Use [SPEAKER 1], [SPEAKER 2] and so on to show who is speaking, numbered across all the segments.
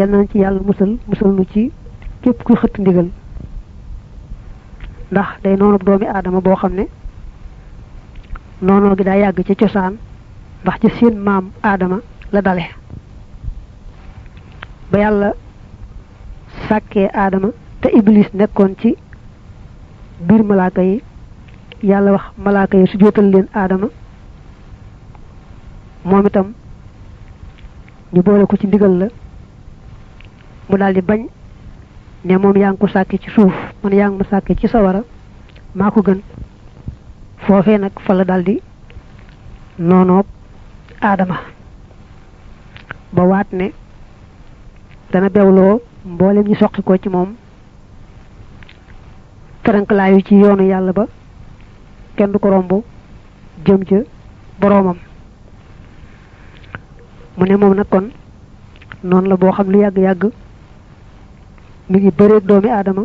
[SPEAKER 1] yal nañ ci yàlla musal musal nu ci képp kuy xëtt ndigal. Ndax day noonu doomi aadama boo xam ne noonoo gi daa yàgg ci cosaan ndax ci seen maam aadama la dale. Ba yàlla sàkkee aadama te iblis nekkoon ci biir malaaka yi yàlla wax malaaka yi su jootal leen aadama moom itam ñu boole ko ci ndigal la mu daldi bañ ne moom yaa ngi ko sàkke ci suuf man yaa ngi ma sàkke ci sawara maa ko gën. Foofee nag fa la daldi noonoog aadama ba waat ne dana bewloo mboolem ñi soqi ko ci moom ferankalaayu ci yoonu yàlla ba kenn du ko romb jëm ca boroomam. Mu ne moom kon noonu la boo xam lu yàgg-yàgg mi ngi bëreeg doomi aadama.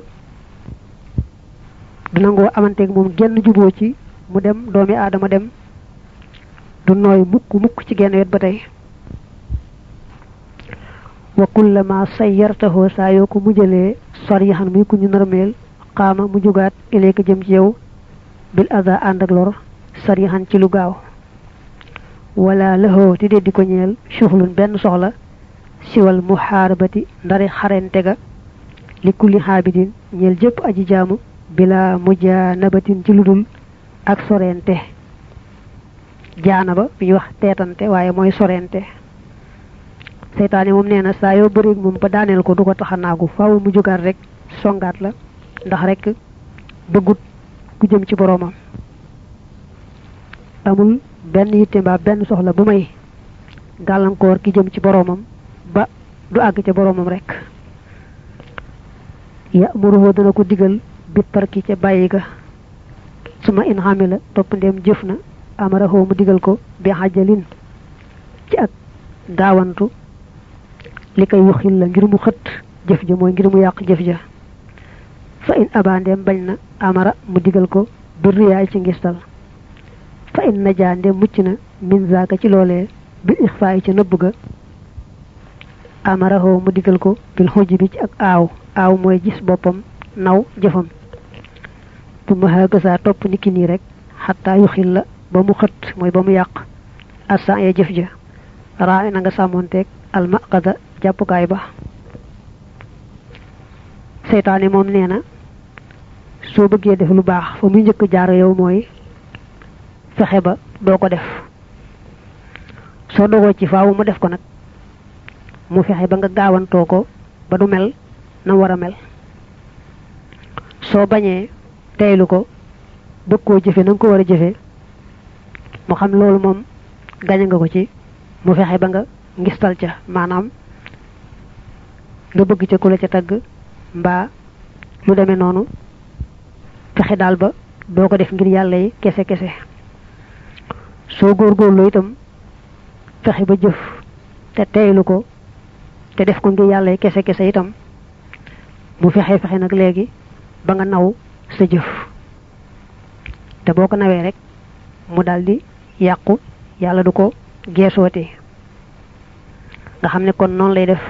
[SPEAKER 1] du nangoo amanteeg moom genn juboo ci mu dem doomi aadama dem. du nooy mukk mukk ci genn wet ba tey. wa kullama sayyartahu saa yoo ko mujjalee sarihan muy ku ñu narmeel xaama mu jugaat ileeka jëm ci yow. bil ada ànd ak lor sarihan ci lu gaaw. wala lëxoo ti deddi ko ñeel suxlun benn soxla. siwal muhaarabati ndari xarente ga li kulli xaabidin jëpp aji jaamu bila mujaanabatin ci ludul ak sorente jaanaba bi wax teetante waaye mooy sorente seytaane moom nee na saa yoo bëreeg moom ba ko du ko tax a naagu faaw mu jógaat rek songaat la ndax rek bëggut ku jëm ci boroomam amul benn yitte mbaa benn soxla bu may gàllankoor ki jëm ci boroomam ba du àgg ca boroomam rek topp ndéem jëf na amarahoo mu digal ko bi xajalin ci ak gaawantu li koy yuxil la ngir mu xët jëf ja mooy ngir mu yàq jëf ja fa in abandeem bañ na amara mu digal ko bir riyaay ci ngistal fa in najaa ndem mucc na min zaaka ci loolee bil ixfaay ci nëbb ga amarahoo mu digal ko bil xujj bi ak aaw. Aaw mooy gis boppam naw jëfam. Bu ma xaagasaa topp niki nii rek xataa yuxil la ba mu xët mooy ba mu yàq. Assan ya jëf ja. Raa na nga almaqada jàppukaay ba. Seytaane moom nee na bëggee def lu baax fa muy njëkk jaar yow mooy fexe ba doo ko def. Soo dogoo ci faaw mu def ko nag mu fexe ba nga gaawantoo ko ba du mel na war mel. Soo bañee teylu ko bëgg koo jëfe na ko war a mu xam loolu moom gañe nga ko ci mu ba nga ngistal ca maanaam nga bëgg ca ku la ca tagg mbaa lu demee ba ko def ngir yàlla yi kese kese. Soo góorgóorlu itam fexe ba jëf te teylu ko te def ko ngir yàlla kese kese itam. Mu fexe fexe nag léegi ba nga naw sa jëf. Te boo ko nawee rek mu daldi yàqu yàlla du ko geesooti nga xam ne kon noonu lay def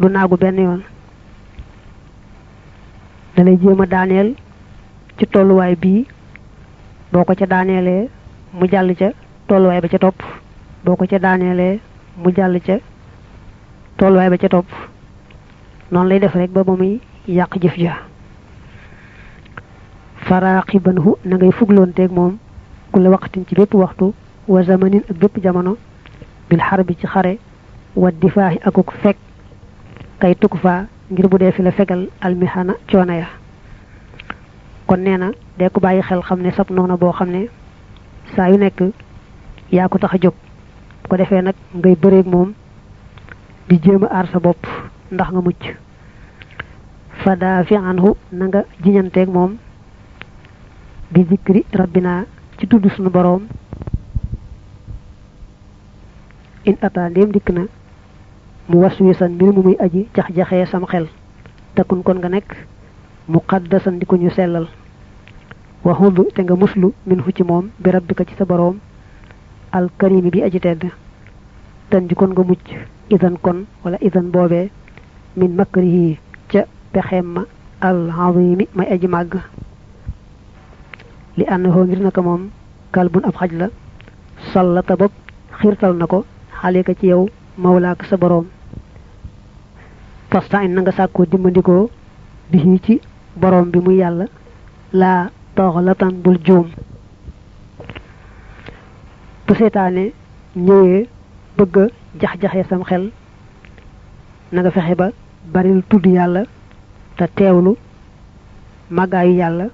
[SPEAKER 1] du naagu benn yoon. Dalay jéem a daaneel ci tolluwaay bii. Boo ko ca daaneelee mu jàll ca tolluwaay ba ca topp. Boo ko ca mu jàll ca tolluwaay ba ca topp. Noonu lay def rek ba ba muy yàq jëf ja. Faraaqibanhu na ngay fugloonteeg moom ku la waqtin ci bépp waxtu wa zamanin ak bépp jamono bil xar bi ci xare wa difaahi akuk fekk kay tukk faa ngir bu fi la fegal almihana coono ya. Kon nee na dee ko bàyyi xel xam ne sab noona boo xam ne saa yu nekk yaa ko tax ko defee nag ngay moom di jéem a aar sa bopp ndax nga mucc. Fadaa fi anhu na nga jiñanteeg moom bi zikri rabbina ci tudd sunu boroom. In ata ndéem dikk na mu waswisan mbir mu muy aji jax-jaxee sama xel. Takun kon nga nekk muqaddasan di ko ñu sellal. Waxudu te nga muslu min fu ci moom bi rabbika ci sa boroom. Alkarimi bi aji tedd tan ji kon nga mucc idan kon wala idan boobee min makrihi ca pexem ma al azimi may aji màgg. Li annahu ngir naka moom kalbun ab xaj la sallata bopp xiirtal na ko xalika ci yow mawlaak sa boroom. Fasta in na nga sàkkoo dimbandikoo bi ci boroom bi muy yàlla laa tooxlatan bul juum. Bu bëgg a jax-jaxee sam xel na nga fexe ba baril tudd yàlla te teewlu màggaayu yàlla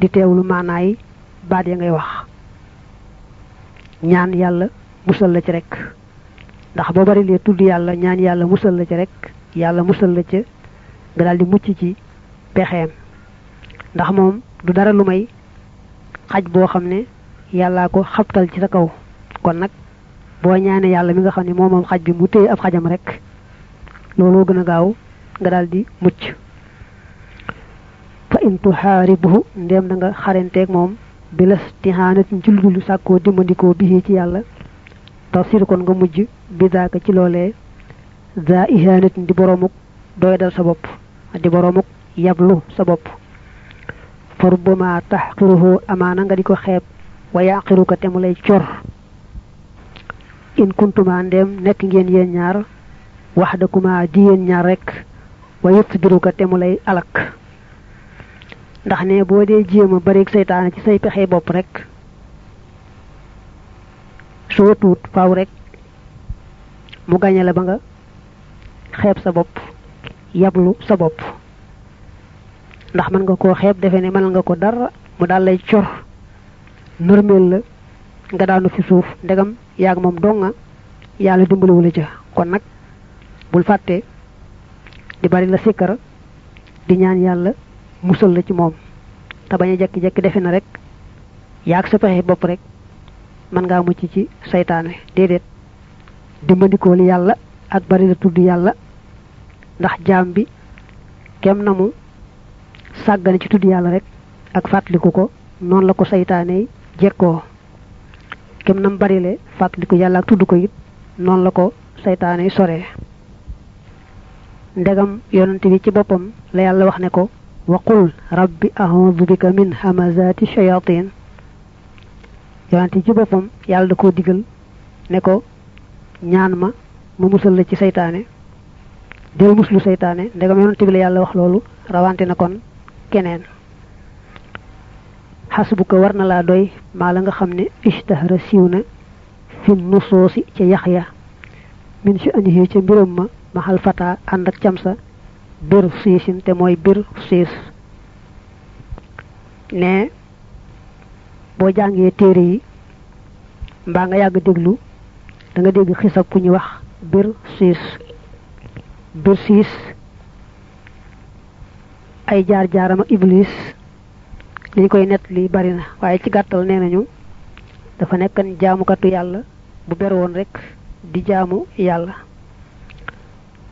[SPEAKER 1] di teewlu maanaay baat ya ngay wax. Ñaan yàlla musal la ci rek. Ndax boo barilee tudd yàlla ñaan yàlla musal la ci rek yàlla musal la ca nga daal di mucc ci pexeem. Ndax moom du dara lu may xaj boo xam ne ko xabtal ci sa kaw. Kon boo ñaane yàlla mi nga xam ne moom moom xaj bi mu téye ab xajam rek looloo gën a gaaw nga daal di mucc. Fa in tuxaaribuhu ndéem da nga xarenteeg moom bilas tihaanatin ci ludul sàkkoo dimbandikoo bi ci yàlla tasir kon nga mujj bidaaka ci loolee za ihaanatin di boroomuk doy dal sa bopp di boroomuk yablu sa bopp. Fa rubbama taxqiruhu amaana nga di ko xeeb wa yaqiruka te mu lay cor in kuntuma ndéem nekk ngeen yéen ñaar waxdakuma di yéen ñaar rek wa yutbiruka te mu lay alak. Ndax ne boo dee jéem a bari seytaane ci say pexe bopp rek soo tuut faaw rek mu gañe ba nga xeeb sa bopp yablu sa bopp. Ndax mën nga defe ne mën nga ko dara mu daal lay cor nërmeel la nga daanu fi suuf ndegam yaag moom donga yàlla dimbaliwu la ca. Kon nag bul fàtte di bari la sikkar di ñaan yàlla musal la ci moom. Te bañ a jekki-jekki defe na rek yaag sa pexe bopp rek mën ngaa mucc ci saytaane déedéet dimbandikooli yàlla ak bari la tudd yàlla ndax jaam bi kem na mu ci tudd yàlla rek ak fàttaliku ko la ko saytaane jekkoo kem nam barile fàttaliku yàlla ak tudd ko it noonu la ko saytaane soree ndegam yonante bi ci boppam la yàlla wax ne ko waqul rabbi a'udhu bika min hamazati shayatin. Yonante ci boppam yàlla da koo digal ne ko ñaan ma ma musal la ci saytaane del muslu saytaane ndegam yonante bi la yàlla wax loolu rawante na kon keneen xasbuka war na laa doy maa la nga xam ne ishtahara siiw na fi nusoosi ca yax ya min si anihi ca mbiram ma maxal fata ànd ak cam sa bir siisin te mooy bir siis. Ne boo jàngee téere yi mbaa nga yàgg déglu da nga dégg xisab ku ñuy wax bir siis. Bir siis ay jaar jaaram ak iblis liñ koy nett li bari na waaye ci gàttal nee nañu dafa nekkan jaamukatu yàlla bu ber woon rek di jaamu yàlla.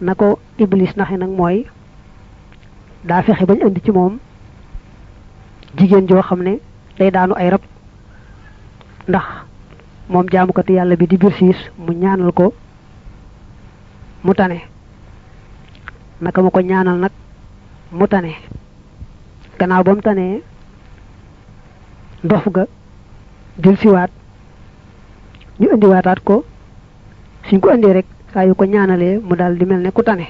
[SPEAKER 1] Na ko iblis naxe nag mooy daa fexe bañ indi ci moom jigéen joo xam ne day daanu ay rab. Ndax moom jaamukatu yàlla bi di bir siis mu ñaanal ko mu tane. Naka ma ko ñaanal nag mu tane. Gannaaw ba mu tanee ndof ga dil siwaat ñu indiwaataat ko suñ ko indee rek saa yu ko ñaanalee mu daal di mel ne ku tane.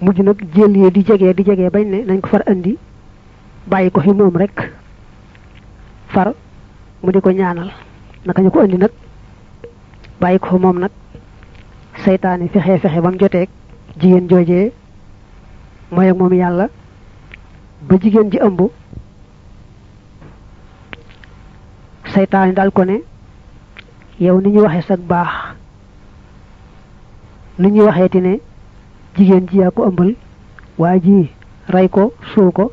[SPEAKER 1] Mujj nag jël yee di jege di jege bañ ne nañ ko far indi bàyyi ko fi moom rek far mu di ko ñaanal. Naka ñu ko indi nag bàyyi ko moom nag seytaane fexe fexe ba mu joteeg jigéen joojee mooy ak moom yàlla ba jigéen ji ëmb seytaane daal ko ne yow ni ñu waxee sag baax ni ñuy waxeeti ne jigéen ji yaa ko ëmbal waa ji rey ko suul ko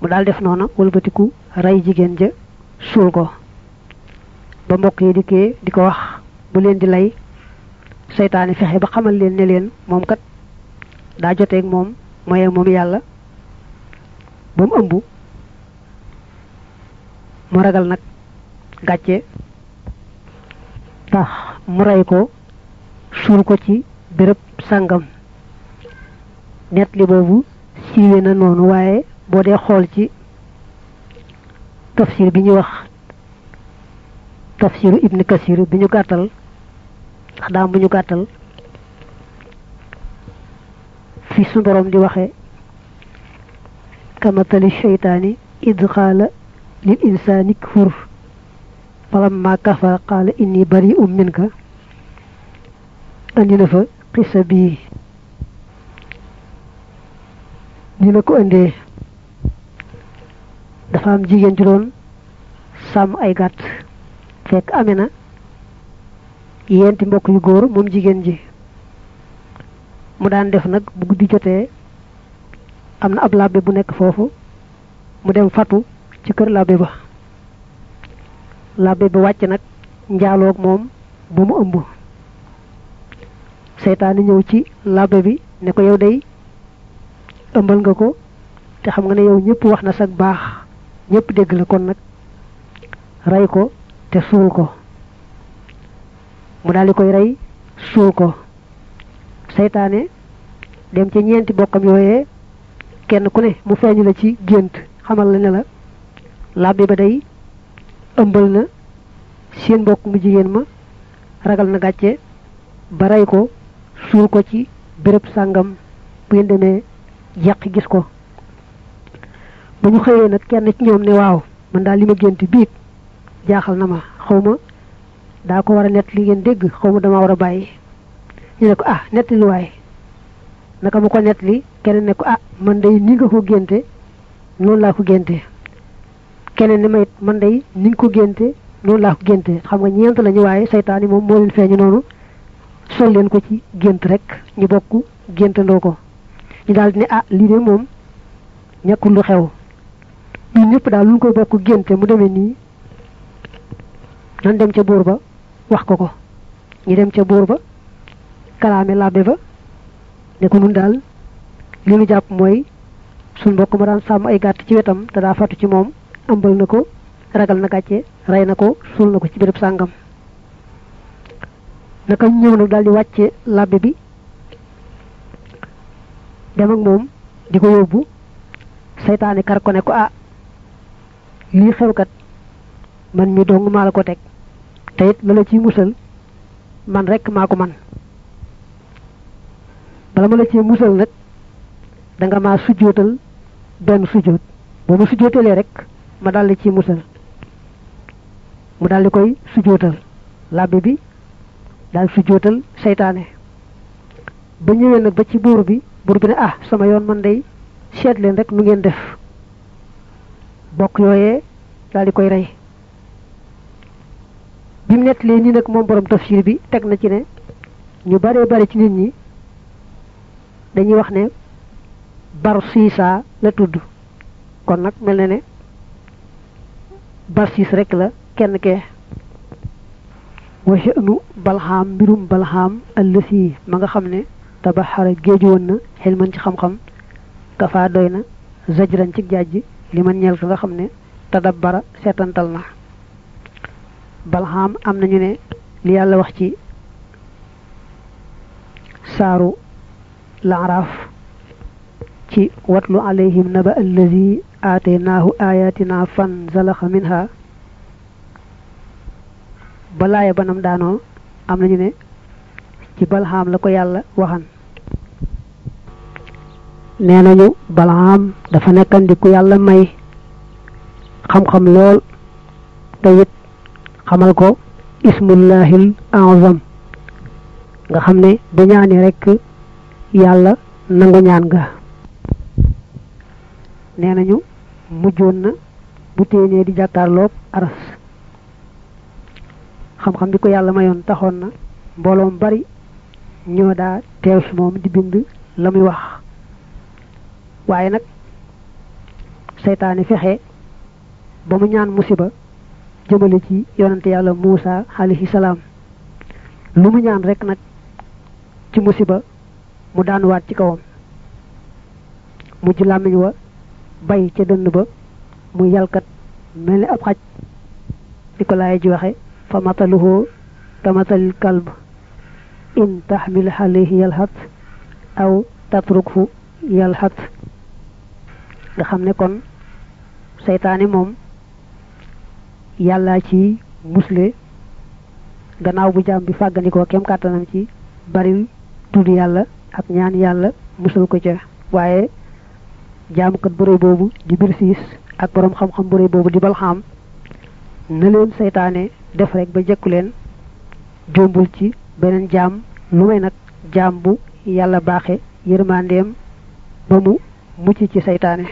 [SPEAKER 1] mu daal def noona wëlbatiku rey jigéen ja suul ko. Ba mbokk yi dikkee di ko wax bu leen di lay seytaane fexe ba xamal leen ne leen moom kat moom mooy moom yàlla ba mu mu ragal nag gàcce. Tax mu rey ko suul ko ci béréb sàngam. Net li boobu siiwe na noonu waaye boo dee xool ci tafsir bi ñu wax tafsiru ibn kasir bi ñu gàttal ndax bu ñu gàttal fi su borom di waxe kamatali sheytaani id lil falamma kafara qaala inni bari'un minka. Andi na fa xisa bii ni la ko indee dafa am jigéen ju sàmm ay gàtt. Fekk amee na yenti mbokk yu góor moom jigéen ji. Mu daan def nag bu guddi am na ab labbe bu nekk foofu. Mu dem fatu ci kër labbe ba labbe ba wàcc nag njaaloog moom ba mu ëmb. Seytaane ñëw ci labbe bi ne ko yow day ëmbal nga ko te xam nga ne yow ñëpp wax na sag baax la kon rey ko te suul ko. Mu daal di koy rey suul ko. Seytaane dem ci bokkam kenn ku ne mu feeñu la ci gént xamal la ne la labbe ba day ëmbal na seen mbokk mu jigéen ma ragal na gàcce ba rey ko suul ko ci béréb sàngam. Bu ngeen demee jeq gis ko. Ba ñu xëyee nag kenn ci ñoom ne waaw man daal li ma gént jaaxal na ma. Xaw ma daa ko war a li ngeen dégg xaw ma dama war a bàyyi. Ñu ne ah nett li waay. Naka mu ko nett li keneen ne ko ah man day ni nga ko génte noonu laa ko génte keneen ne mayit man day ni ko génte noonu laa ko génte. Xam nga ñeent lañu waaye saytaan yi moom moo leen feeñu noonu. Sol leen ko ci gént rek ñu bokk géntandoo ko. Ñu daal di ne ah lii de moom ñàkkul lu xew. Ñun ñëpp daal lu ñu koy bokk génte mu demee nii nan dem ca buur ba wax ko ko. Ñu dem ca buur ba kalaame ba ne ko nun daal li suñ mbokk ma daan sàmm ay gàtt ci wetam te daa fatu ci moom ëmbal na ko ragal na gàcce rey na ko suul na ko ci béréb sàngam. Naka ñëw nag daal di wàcce labbe bi dem ak moom di ko yóbbu kar ko ne ko ah lii xewkat man mi dong maa la ko teg te it la la musal man rek maa ko man. Bala ma la musal nag da nga maa sujjootal benn sujjoot boo ma sujjootalee rek ma daal di ci musal. Mu daal di koy sujjootal labbe bi daal sujjootal seytaane. Ba ñëwee nag ba ci buur bi buur bi ah sama yoon man day seet leen rek nu ngeen def. Bokk yooyee daal di koy rey. Bi mu nettalee nii nag moom borom tafsir bi teg na ci ne ñu bare bare ci nit ñi dañuy wax ne bar siisa la tudd. Kon nag mel ne bar siis rek la kenn kee wa sha'nu balxaam mbirum balxaam allësi ma nga xam ne tabaxara géeju woon na xilman ci xam-xam kafa doy na zajran ci jàjj li man ñeel ka nga xam ne tadabbara seetantal na. Balxaam am nañu ne li yàlla wax ci saaru laaraaf ci watlu alayhim naba allazi ayatina fan zalaxa minha balaaya banam daanoo am nañu ne ci balxaam la ko yàlla waxan nee nañu balxaam dafa nekkan di ku yàlla may xam-xam lool te it xamal ko ismullahil azam nga xam ne bu ñaani rekk yàlla nangu ñaan nga nee nañu mujjoon na bu téenee di jàkkaarloog aras. Xam-xam bi ko yàlla mayoon taxoon na mbooloom bari ñoo daa teew si moom di bind la muy wax. Waaye nag fexe ba mu ñaan musiba jëmale ci yonante yàlla Muusa alayhi salaam. Lu mu ñaan rek nag ci musiba mu daan ci kawam. Mujj làmmiñ wa bay ca dënn ba mu yalkat mel ni ab xaj di ko laay ji waxe fa mataluhu kamatalil kalb in taxmil alayhi yalhat aw tatrukhu yalhat. Nga xam kon seytaane moom yàlla ci musle gannaaw bu jaam bi kem kàttanam ci baril tudd yàlla ak ñaan yàlla musal ko ca. Waaye jaamukat bu rëy boobu di bir siis ak borom xam-xam bu rëy boobu di balxaam na leen seytaane def rek ba jekku leen jombul ci beneen jaam lu may nag jaam bu yàlla baaxe yërmandeem ba mu mucc ci seytaane.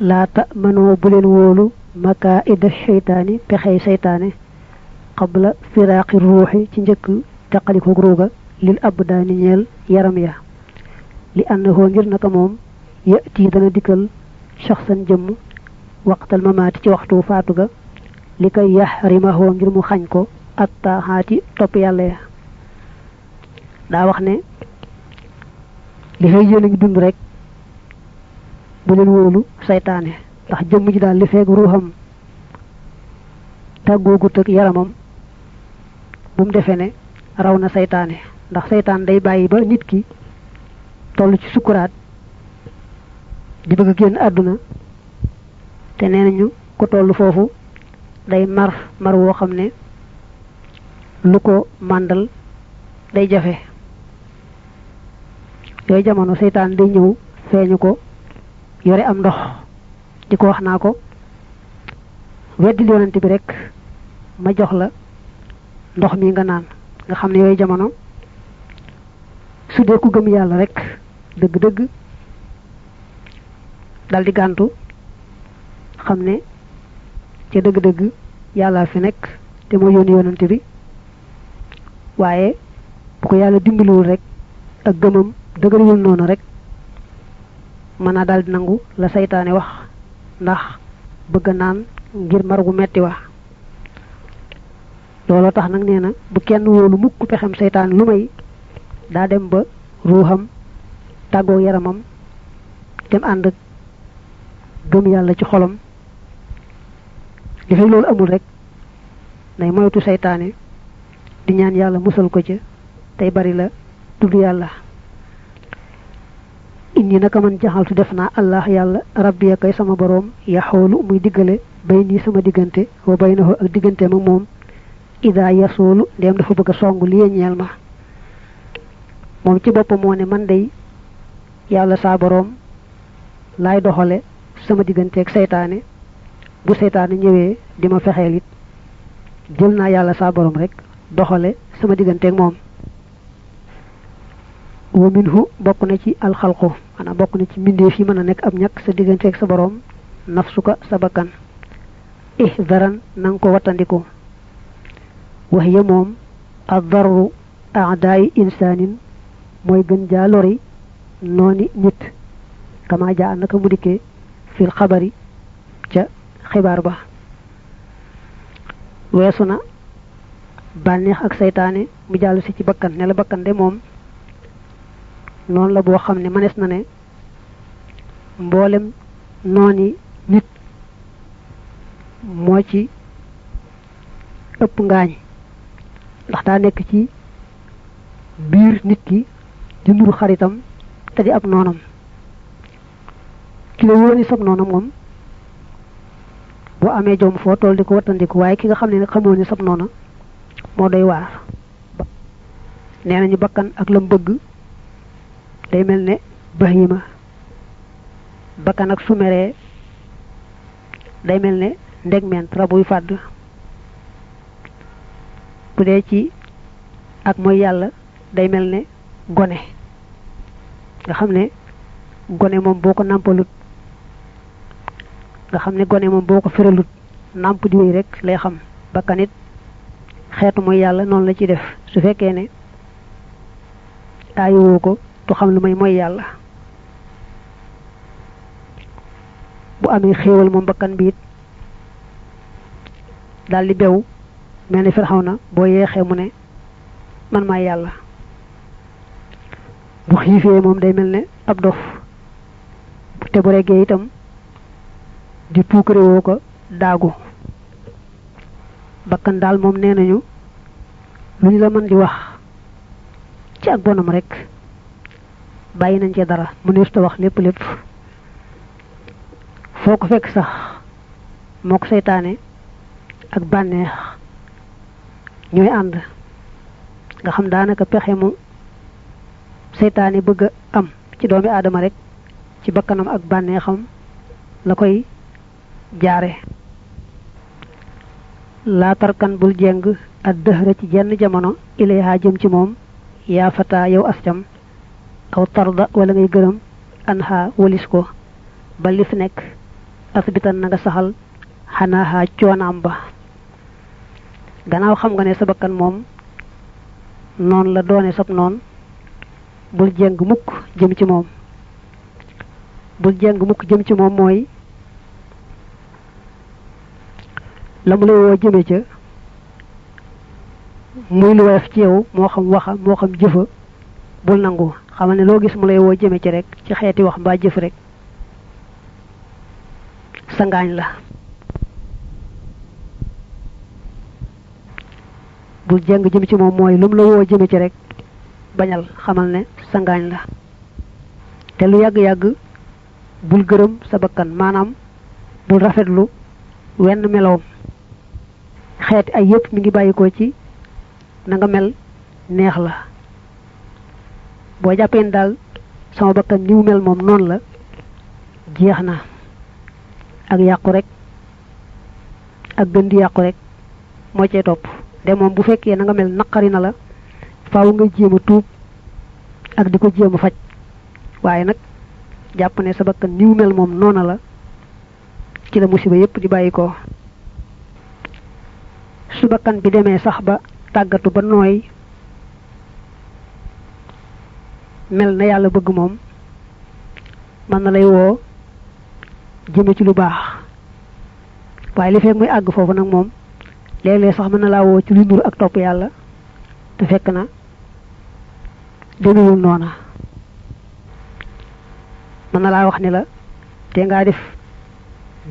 [SPEAKER 1] Laata mënoo bu leen wóolu maka idda seytaani pexey seytaane qabla firaaqi ruuxi ci njëkk teqaliko ruuga lil abdaani ñeel yaram ya ci waxtu faatu ga li koy yaxrimahoo ngir mu xañ ko ak taaxaati topp yàlla ya daa wax ne li fay yéen a ngi dund rek bu leen wóolu saytaane ndax jëmm ji daal li feeg ruuxam tàggoogut ak yaramam bu mu defee ne raw na saytaane ndax saytaan day bàyyi ba nit ki toll ci sukkuraat di bëgg génn àdduna te nee nañu ko toll foofu day mar mar woo xam ne lu ko day jafe. Yooyu jamono seytaan day ñëw feeñu ko yore am ndox di ko wax naa ko weddil yonent bi rek ma jox la ndox mi nga naan. Nga xam ne yooyu jamono su ku gëm yàlla rek dëgg-dëgg dal di gàntu xam ne ca dëgg-dëgg yàlla fi nekk te moo yónni yonent bi waaye bu ko yàlla dimbaliwul rek ak gëmam dëgëriwul noonu rek mën naa daal di nangu la saytaane wax ndax bëgg naan ngir mar gu metti wax tax nag nee na bu kenn wóolu mukk pexem saytaan lu may daa dem ba ruuxam tàggoo yaramam dem ànd ak gëm yàlla ci xolam. Li fay loolu amul rek nay moytu saytaane di ñaan yàlla musal ko ca tey bari la yàlla. Inni naka man jaxaltu def allah yàlla rabbi kay sama boroom yaxoolu muy diggale bay nii sama diggante wa bay na ak diggante ma moom. Ida yasoolu ndéem dafa bëgg a song li ñeel ma. Moom ci boppam moo ne man day yàlla saa boroom laay doxale sama digganteeg seytaane. Bu seytaane ñëwee di ma it jël naa yàlla saa boroom rek doxale sama digganteeg moom. Wa minhu bokk na ci alxalqu maanaam bokk na ci mbindeef yi mën a nekk ab ñàkk sa digganteeg sa boroom nafsuka sa bakkan. Ihdaran nanga ko wattandiku. Wax ya moom adarru aadaayi insaanin mooy gën jaa lori nooni nit. Kama jaa naka mu fil xabari ca xibaar ba. Weesu na ak saytaane mu jàll si ci bakkan ne la bakkan de moom noonu la boo xam ne mënees na ne mboolem nooni nit moo ci ëpp ngaañ. Ndax daa nekk ci biir nit ki di nuru xaritam di ab noonam. Ki la wóoni sab noonam moom jom foo di ko waaye ki nga xam ne nag xamoo ni sab noona moo doy waar. Nee nañu bakkan ak lam bëgg day mel ne bahima bakkan ak sumeree day mel ne ndegment rabuy fàdd. Bu dee ci ak mooy yàlla day mel ne gone nga xam ne gone moom boo ko nàmpalut nga xam ne gone moom boo ko feralut nàmp di wéy rek lay xam. Bakkanit xeetu mooy yàlla noonu la ci def. Su fekkee ne aayowoo ko du xam lu may mooy yàlla. Bu amee xéewal moom bakkan bi it daal di bew mel ni firxaw na boo yeexee mu ne man maay yàlla. Bu xiifee moom day mel ne ab dof. te bu reggee itam di puukare woo ko daagu. Bakkan daal moom nee nañu lu ñu la mën di wax ci ak bonam rek bàyyi nañ ci dara mu nees ta wax lépp lépp. Foo sax ak nga xam mu seytaane bëgg am ci doomi aadama rek ci bakkanam ak bànneexam la koy jaare. Laa tarkan bul jeng ak dëhra ci jenn jamono jëm ci moom yaa fata yow ascam aw tarda wala ngay gërëm anha walis ko ba li fi nekk asbitan na nga saxal xanaaha coonaam ba. Gannaaw xam nga ne sa bakkan moom noonu la doone sab noon bul jeng mukk jëm ci moom. Bul jeng mukk jëm ci moom mooy la mu lay woo jëme ca muy lu woyof ci yow moo xam waxa moo xam jëfa bul nangu. Xamal ne loo gis mu lay jëme ci rek ci xeeti wax mbaa jëf rek sa ngaañ la. Bul jeng jëm ci moom mooy lu mu la jëme ci rek bañal xamal ne sa ngaañ la. Te lu yàgg-yàgg bul gërëm sa bakkan maanaam bul rafetlu wenn meloom. Xeeti ay yépp mi ngi bàyyikoo ci na nga mel neex la. Boo jàppeen daal sama bakkan ni mu mel moom noonu la jeex na. Ak yàqu rek ak gën di yàqu rek moo cee topp. De moom bu fekkee na nga mel naqari na la faaw nga jéem a tuub ak di ko jéem a faj. Waaye nag jàpp ne sa bakkan ni mu mel moom noona la ci la musiba yépp di bàyyi ko. Su bi demee sax ba tàggatu ba nooy mel na yàlla bëgg moom mën na lay woo jëme ci lu baax. Waaye li fekk muy àgg foofu nag moom léeg-léeg sax mën na laa woo ci lu ak topp yàlla te fekk na demewul noona. Mën na laa wax ni la te ngaa def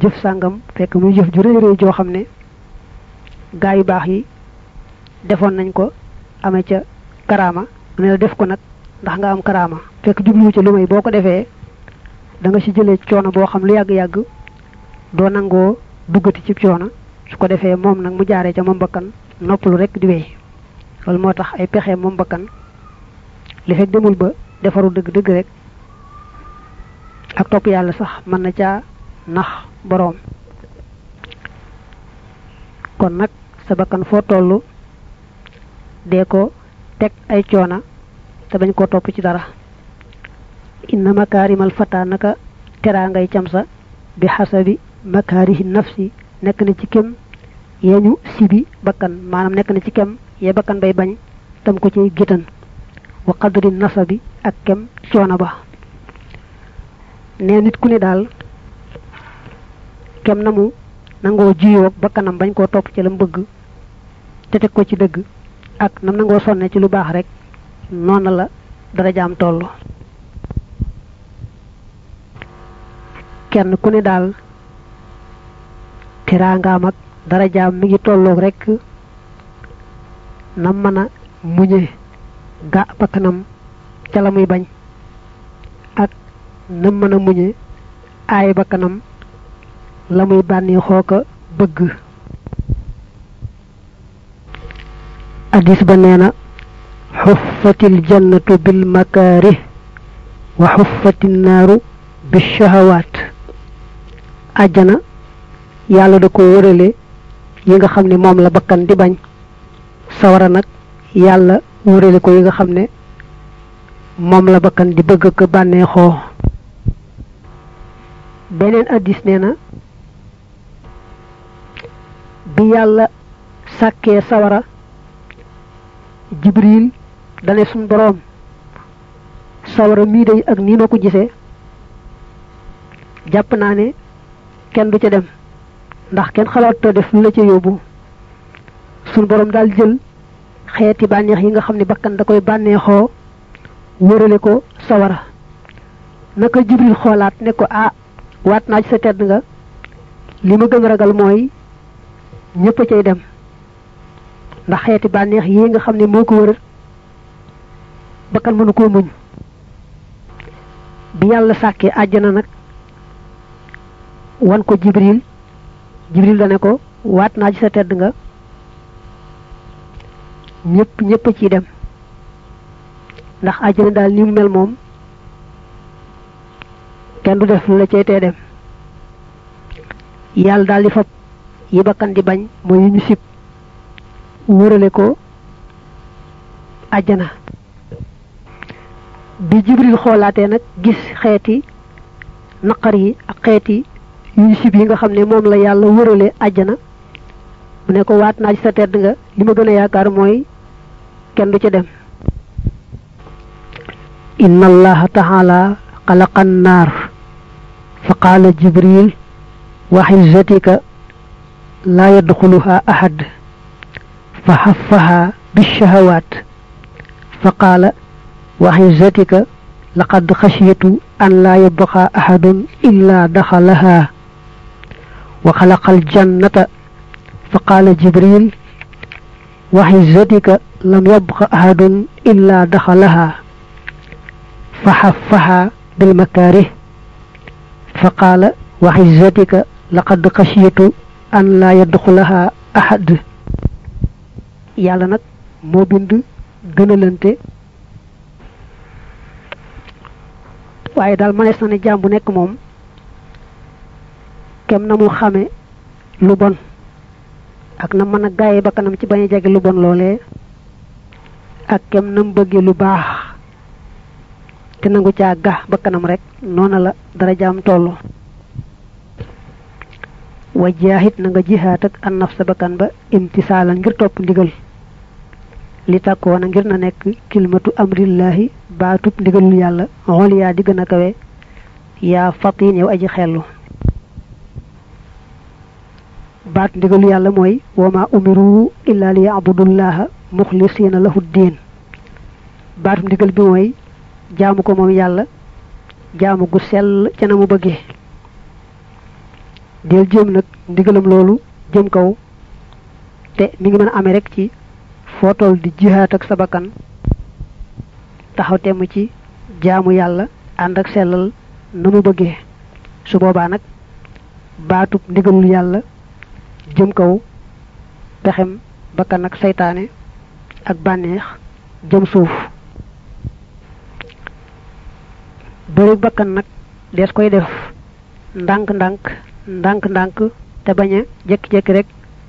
[SPEAKER 1] jëf sàngam fekk muy jëf ju rëy rëy joo xam ne gaa yu baax yi defoon nañ ko amee ca karaama. Ne la def ko nag ndax nga am karaama. Fekk jubluwu ca lu may boo ko defee da nga ci jëlee coono boo xam lu yàgg-yàgg doo nangoo duggati ci coono. Su ko defee moom nag mu jaaree ca moom bakkan noppalu rek di wéy. Loolu moo tax ay pexe moom bakkan li fekk demul ba defaru dëgg-dëgg rek ak topp yàlla sax mën na caa nax boroom. Kon nag sa bakkan foo tollu dee ko teg ay coona te bañ koo topp ci dara. Inna makaarimal fata naka teraa ngay cam sa bi xasabi makaarihi nafsi nekk na ci kem yeñu sibi bakkan maanaam nekk na ci kem yee bakkan bay bañ tam ko ciy gétan wa qadri nasabi ak kem coona ba. Nee nit ku ne daal kem na mu nangoo juyoo bakkanam bañ koo topp ci la mu bëgg te teg ko ci dëgg ak nam nangoo sonne ci lu baax rek noona la dara jaam toll. Kenn ku ne daal teraangaam ak dara jaam mi ngi tolloog rek nam mën a muñe ga bakkanam ca la muy bañ ak nam mën a muñe aay bakkanam la muy bànni xooka bëgg. Addis ba na jannatu bil makaarih wa xuffatil naaru bi shahawaat. Àjjana yàlla da ko wërale yi nga xam ne moom la bakkan di bañ. Sawara nag yàlla wërale ko yi nga xam ne moom la bakkan di bëgg ko bànneexoo beneen addis nee na bi yàlla sàkkee sawara jibril dane suñ boroom sawara mii day ak nii ma ko gisee jàpp naa ne kenn du ca dem ndax kenn xalaatoo def lu la ca yóbbu. Suñ boroom daal jël xeeti bànneex yi nga xam ne bakkan da koy bànneexoo wërale ko sawara. Naka jibril xoolaat ne ko ah waat naa ci sa tedd nga. Li ma gën ragal mooy ñëpp cay dem. Ndax xeeti bànneex yi nga xam ne wër bakkan mënu koo muñ. Bi yàlla sàkkee àjjana nag wan ko jibril. Jibril da ko waat naa ci sa tedd nga ñëpp ñëpp ciy dem. Ndax àjjana daal ni mel moom kenn du def la cay tee dem. Yàlla daal di fab yi bakkan di bañ mooy yi ñu sib wërale ko àjjana. Bi jibril xoolaatee nag gis xeeti naqar yi ak yu ñu sib yi nga xam ne moom la yàlla wërale àjjana mu ne ko waat naa ci sa tedd nga li ma gën a yaakaar mooy kenn du ca dem. Inna allaha taala xalaqa annaar fa qaala jibril wa xizzatika laa yadxuluha ahad fa xaffaha bishahawaat fa qaala wa xizzatika laqad xashiyatu an laa yabqa ahadun illa daxalaha wa xalaqa aljannata fa qaala jibril wa xizzatika lam yabqa ahadun illa daxalaha fa xaffaha bilmakaarih fa qaala wa xizzatika laqad xashiyatu an laa yadxulaha ahad yàlla nag moo bind gënalante waaye daal mënees na ne jaam bu nekk moom kem na mu xame lu bon ak na mën a gaaye ba kanam ci bañ a lu bon loolee ak kem na mu bëggee lu baax te nangu caa ga ba kanam rek noona la dara jaam toll wa jaahit na nga jihaat ak an naf sa bakkan ba imtisaalan ngir topp ndigal. Li tàkkoona ngir na nekk kilmatu amrillahi baatub ndigalul yàlla xool yaa di gën a kawe fatin yow aji xellu baat ndigalu yàlla mooy wama umiru illa li yabudullaha muxlisina lahu diin baatub ndigal bi mooy jaamu ko moom yàlla jaamu gu sell ca na mu bëggee. Del jéem nag ndigalam loolu jëm kaw te mi ngi mën amee rek ci di jihaat ak sa bakkan taxaw temm ci jaamu yàlla ànd ak sellal na mu bëggee. Su boobaa nag baatub ndigalul yàlla jëm kaw pexem bakkan ak saytaane ak bànneex jëm suuf. Bëri bakkan nag dees koy def ndànk-ndànk ndànk-ndànk te bañ a jékki-jékki rek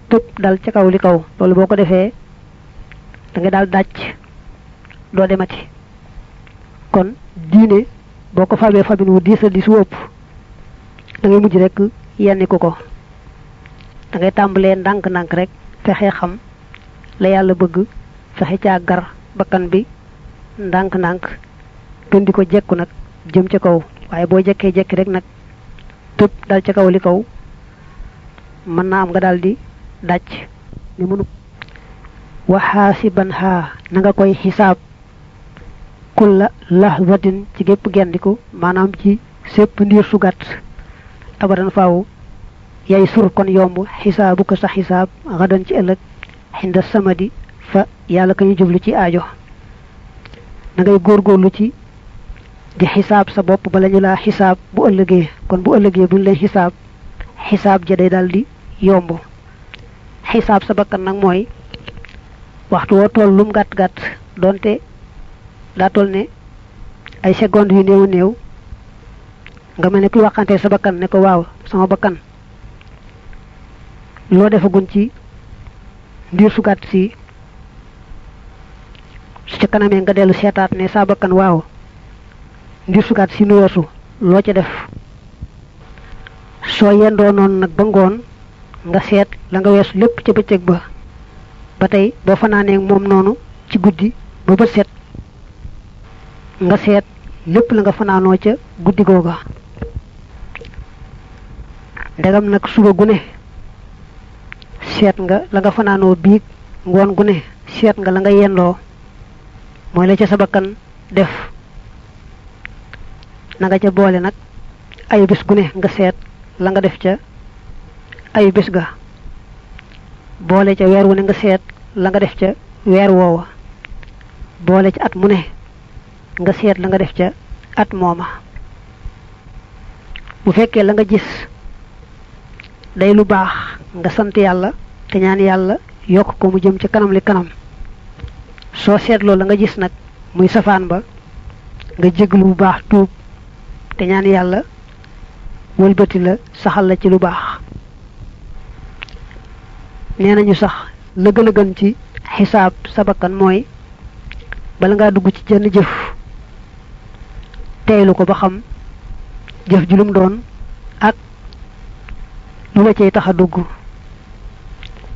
[SPEAKER 1] tëb dal ca kaw li kaw. Loolu boo ko defee da nga daal dàcc doo demati. Kon diine boo ko fabee fabin wu diisa di su ëpp da ngay mujj rek yenni ko ko da ngay tàmbalee ndànk-ndànk rek fexe xam la yàlla bëgg fexe caa gar bakkan bi ndànk-ndànk gën di ko jekku nag jëm ca kaw. Waaye boo jekkee jekki rek nag tëb dal ca kaw li kaw mën naa am nga daal di dàcc ni mënu waxaasiban xaa na nga koy xisaab. Kulla lahzatin ci gépp gendiku maanaam ci sépp ndiir su abadan faaw yay sur kon yomb xisaabu ko sa xisaab xadan ci ëllëg xinda samadi fa yàlla ka jublu ci aajo na ngay góorgóorlu ci di xisaab sa bopp bala ñu laa xisaab bu ëllëgee kon bu ëllëgee buñ leen xisaab xisaab ja day daal di yomb xisaab sa bakkan nag mooy waxtu woo toll lum gàtt gàtt donte daa toll ne ay seconde yu néew néew nga mel ne kuy waxante sa bakkan ne ko waaw sama bakkan loo defagun ci ndiir su gàtt si su ca kanamee nga dellu seetaat ne sa bakkan waaw ndiir su gàtt si nu weesu loo ca def. Soo yendoo noonu nag ba ngoon nga seet la nga weesu lépp ca bëccëg ba ba tey boo fanaanee moom noonu ci guddi ba bët set nga seet lépp la nga ca guddi googa. Ndegam nag suba gu ne seet nga la nga fanaanoo biig ngoon gu ne seet nga la nga yendoo mooy la ca sa bakkan def. Na nga ca boole nag bis gu ne nga seet la nga def ca bis ga. Boole ca weer wu ne nga seet la nga def ca weer woowa. Boole ca at mu ne nga seet la nga def ca at mooma. Bu fekkee la nga gis day lu baax nga sant yàlla te ñaan yàlla yokk ko mu jëm ci kanam li kanam. soo seetloo la nga gis nag muy safaan ba nga jéglu bu baax tuub te ñaan yàlla wëlbati la saxal la ci lu baax. nee nañu sax la ci xisaab sabakan mooy bala ngaa dugg ci jenn jëf teylu ko ba xam jëf ju lum doon ak lu la cay tax a dugg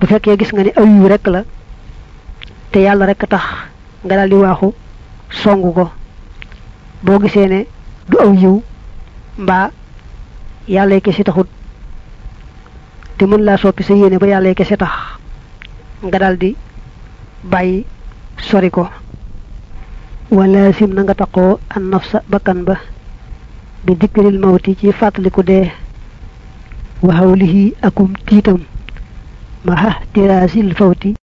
[SPEAKER 1] bu fekkee gis nga ni yu rek la te yàlla rek tax nga daal di waaxu songu ko. Boo gisee ne du aw yiw mbaa yàlla kese taxut te mën laa soppi sa yéene ba yàlla kese tax nga daal di bàyyi sori ko. Wala sim na nga taqoo an nafsa bakkan ba bi dikril mawti ci fàttaliku dee. Waxawlihi akum tiitam مع احتراز الفوت.